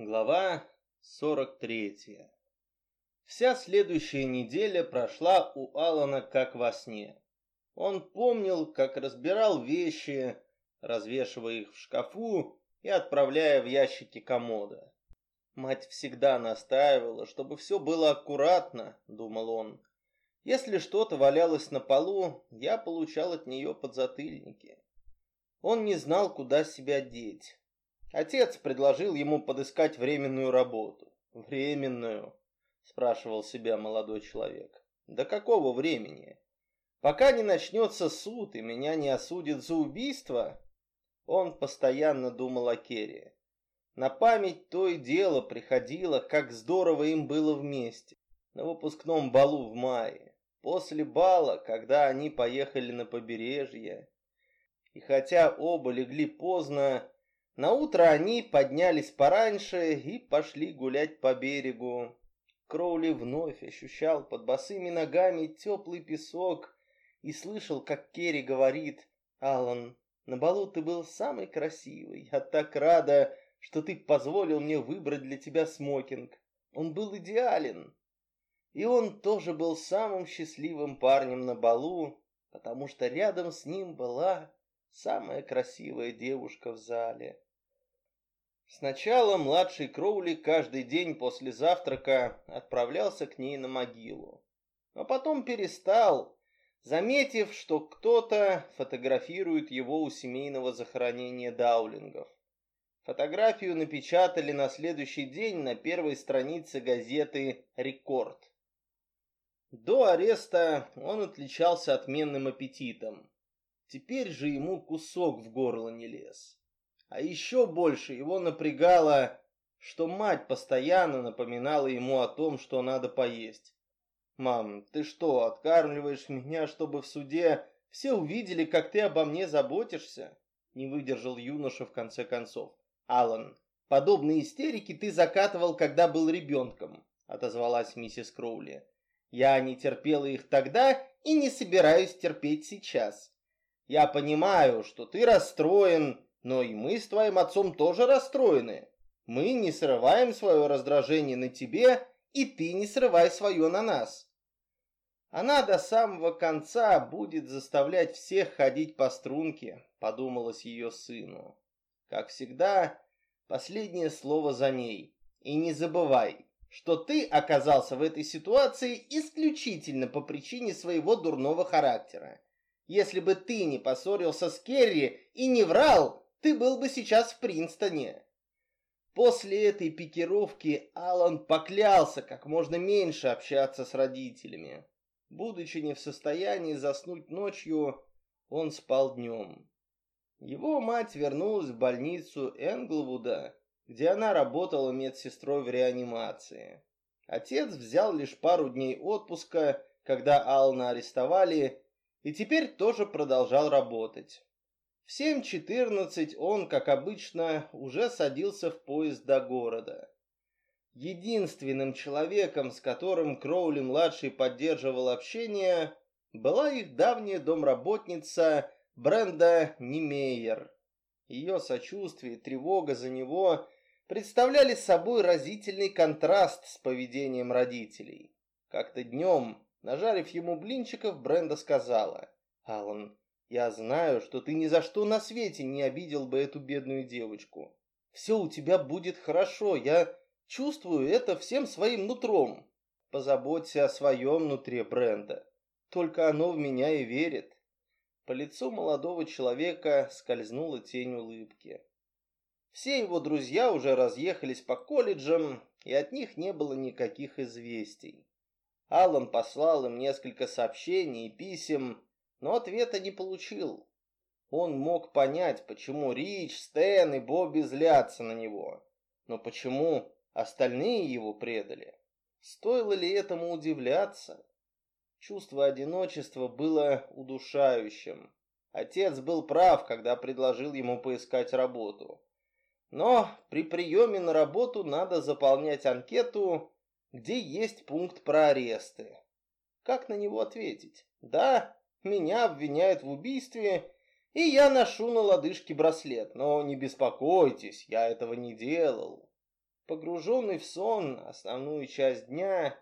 Глава 43 Вся следующая неделя прошла у Алана как во сне. Он помнил, как разбирал вещи, развешивая их в шкафу и отправляя в ящики комода. Мать всегда настаивала, чтобы все было аккуратно, думал он. Если что-то валялось на полу, я получал от нее подзатыльники. Он не знал, куда себя деть. Отец предложил ему подыскать временную работу. Временную, спрашивал себя молодой человек. До какого времени? Пока не начнется суд и меня не осудят за убийство? Он постоянно думал о Керри. На память то и дело приходило, как здорово им было вместе. На выпускном балу в мае. После бала, когда они поехали на побережье. И хотя оба легли поздно, на утро они поднялись пораньше и пошли гулять по берегу. Кроули вновь ощущал под босыми ногами теплый песок и слышал, как Керри говорит, «Алан, на балу ты был самый красивый. Я так рада, что ты позволил мне выбрать для тебя смокинг. Он был идеален». И он тоже был самым счастливым парнем на балу, потому что рядом с ним была самая красивая девушка в зале. Сначала младший Кроули каждый день после завтрака отправлялся к ней на могилу. А потом перестал, заметив, что кто-то фотографирует его у семейного захоронения даулингов. Фотографию напечатали на следующий день на первой странице газеты «Рекорд». До ареста он отличался отменным аппетитом. Теперь же ему кусок в горло не лез. А еще больше его напрягало, что мать постоянно напоминала ему о том, что надо поесть. «Мам, ты что, откармливаешь меня, чтобы в суде все увидели, как ты обо мне заботишься?» Не выдержал юноша в конце концов. «Алан, подобные истерики ты закатывал, когда был ребенком», отозвалась миссис Кроули. «Я не терпела их тогда и не собираюсь терпеть сейчас. Я понимаю, что ты расстроен, но и мы с твоим отцом тоже расстроены. Мы не срываем свое раздражение на тебе, и ты не срывай свое на нас. Она до самого конца будет заставлять всех ходить по струнке, подумалось ее сыну. Как всегда, последнее слово за ней. И не забывай, что ты оказался в этой ситуации исключительно по причине своего дурного характера. Если бы ты не поссорился с Керри и не врал, ты был бы сейчас в Принстоне. После этой пикировки Алан поклялся как можно меньше общаться с родителями. Будучи не в состоянии заснуть ночью, он спал днем. Его мать вернулась в больницу Энглвуда, где она работала медсестрой в реанимации. Отец взял лишь пару дней отпуска, когда Алана арестовали, и теперь тоже продолжал работать. В 7.14 он, как обычно, уже садился в поезд до города. Единственным человеком, с которым Кроули-младший поддерживал общение, была их давняя домработница Бренда Немейер. Ее сочувствие и тревога за него представляли собой разительный контраст с поведением родителей. Как-то днем, нажарив ему блинчиков, Бренда сказала, «Алан, я знаю, что ты ни за что на свете не обидел бы эту бедную девочку. Все у тебя будет хорошо, я чувствую это всем своим нутром. Позаботься о своем нутре, Бренда. Только оно в меня и верит. По лицу молодого человека скользнула тень улыбки. Все его друзья уже разъехались по колледжам, и от них не было никаких известий. Аллан послал им несколько сообщений и писем, но ответа не получил. Он мог понять, почему Рич, Стэн и Бобби злятся на него. Но почему остальные его предали? Стоило ли этому удивляться? Чувство одиночества было удушающим. Отец был прав, когда предложил ему поискать работу. Но при приеме на работу надо заполнять анкету, где есть пункт про аресты. Как на него ответить? Да, меня обвиняют в убийстве, и я ношу на лодыжке браслет. Но не беспокойтесь, я этого не делал. Погруженный в сон основную часть дня,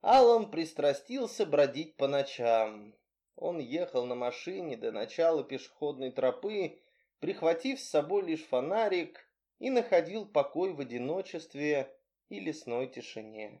Аллан пристрастился бродить по ночам. Он ехал на машине до начала пешеходной тропы, прихватив с собой лишь фонарик, и находил покой в одиночестве и лесной тишине.